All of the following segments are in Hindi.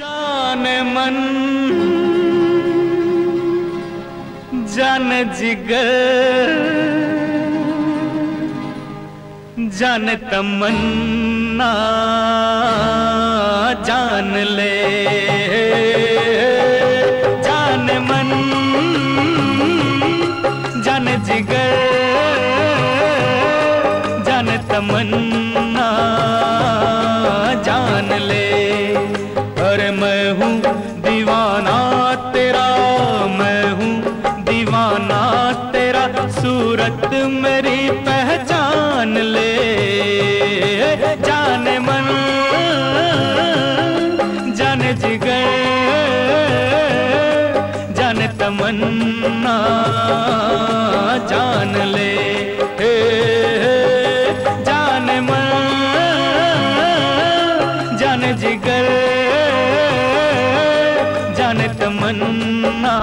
जान मन। जन जिगर। जन तमन्ना। जान ले। दीवाना, तेरा सूरत मेरी पहचान ले। जान मन, जान जिगर, जान तमन्ना, जान ले। जान मन, जान जिगर, जान तमन्ना।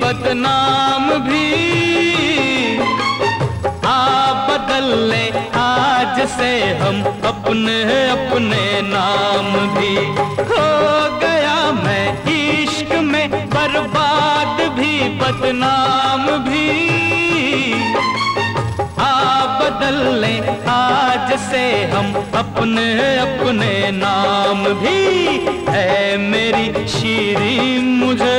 बदनाम भी। आ बदल ले, आज से हम अपने अपने नाम भी। हो गया मैं इश्क में बर्बाद बदनाम भी आ बदल ले, आज से हम अपने अपने नाम भी। है मेरी शीरी मुझे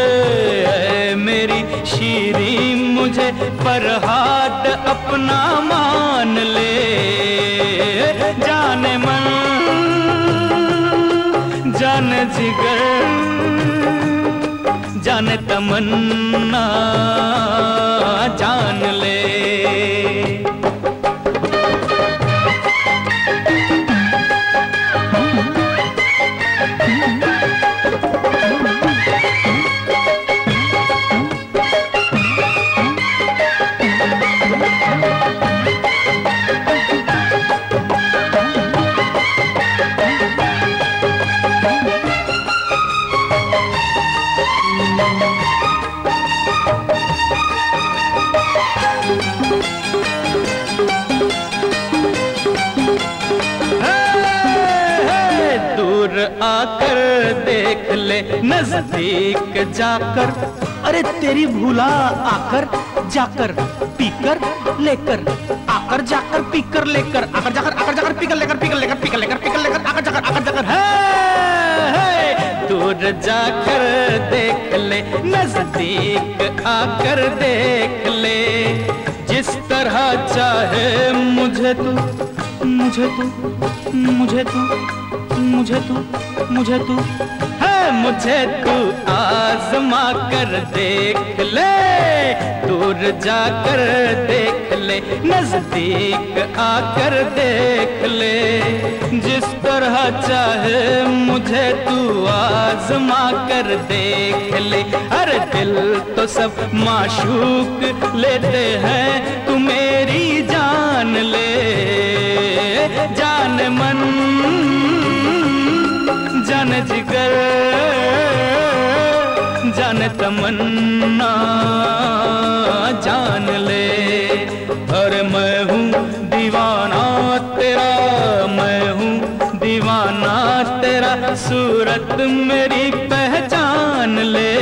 है मेरी शीरी मुझे, फरहाद अपना मान ले। जाने मन, जान जिगर जान तमन्ना जान ले। आकर देख ले, नज़दीक जाकर। अरे, तेरी भूला आकर जाकर, पीकर लेकर, आकर जाकर, पीकर लेकर, आकर जाकर आकर जाकर, पीकर लेकर पीकर लेकर पीकर लेकर पीकर लेकर, आकर जाकर आकर जाकर है। दूर जाकर देख ले, नज़दीक आकर देख ले। जिस तरह चाहे मुझे तू मुझे तू मुझे तू। मुझे तू मुझे तू। है मुझे तू आजमा कर देख ले, दूर जाकर देख ले, नज़दीक आकर देख ले। जिस तरह चाहे मुझे तू आजमा कर देख ले। अरे दिल तो सब माशूक लेते हैं जिगर। जान तमन्ना, जान ले। और मैं हूँ दीवाना तेरा, मैं हूँ दीवाना तेरा। सूरत मेरी पहचान ले।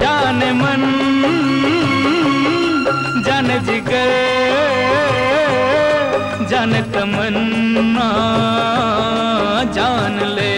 जान मन, जान जिगर। जान तमन्ना, जान ले।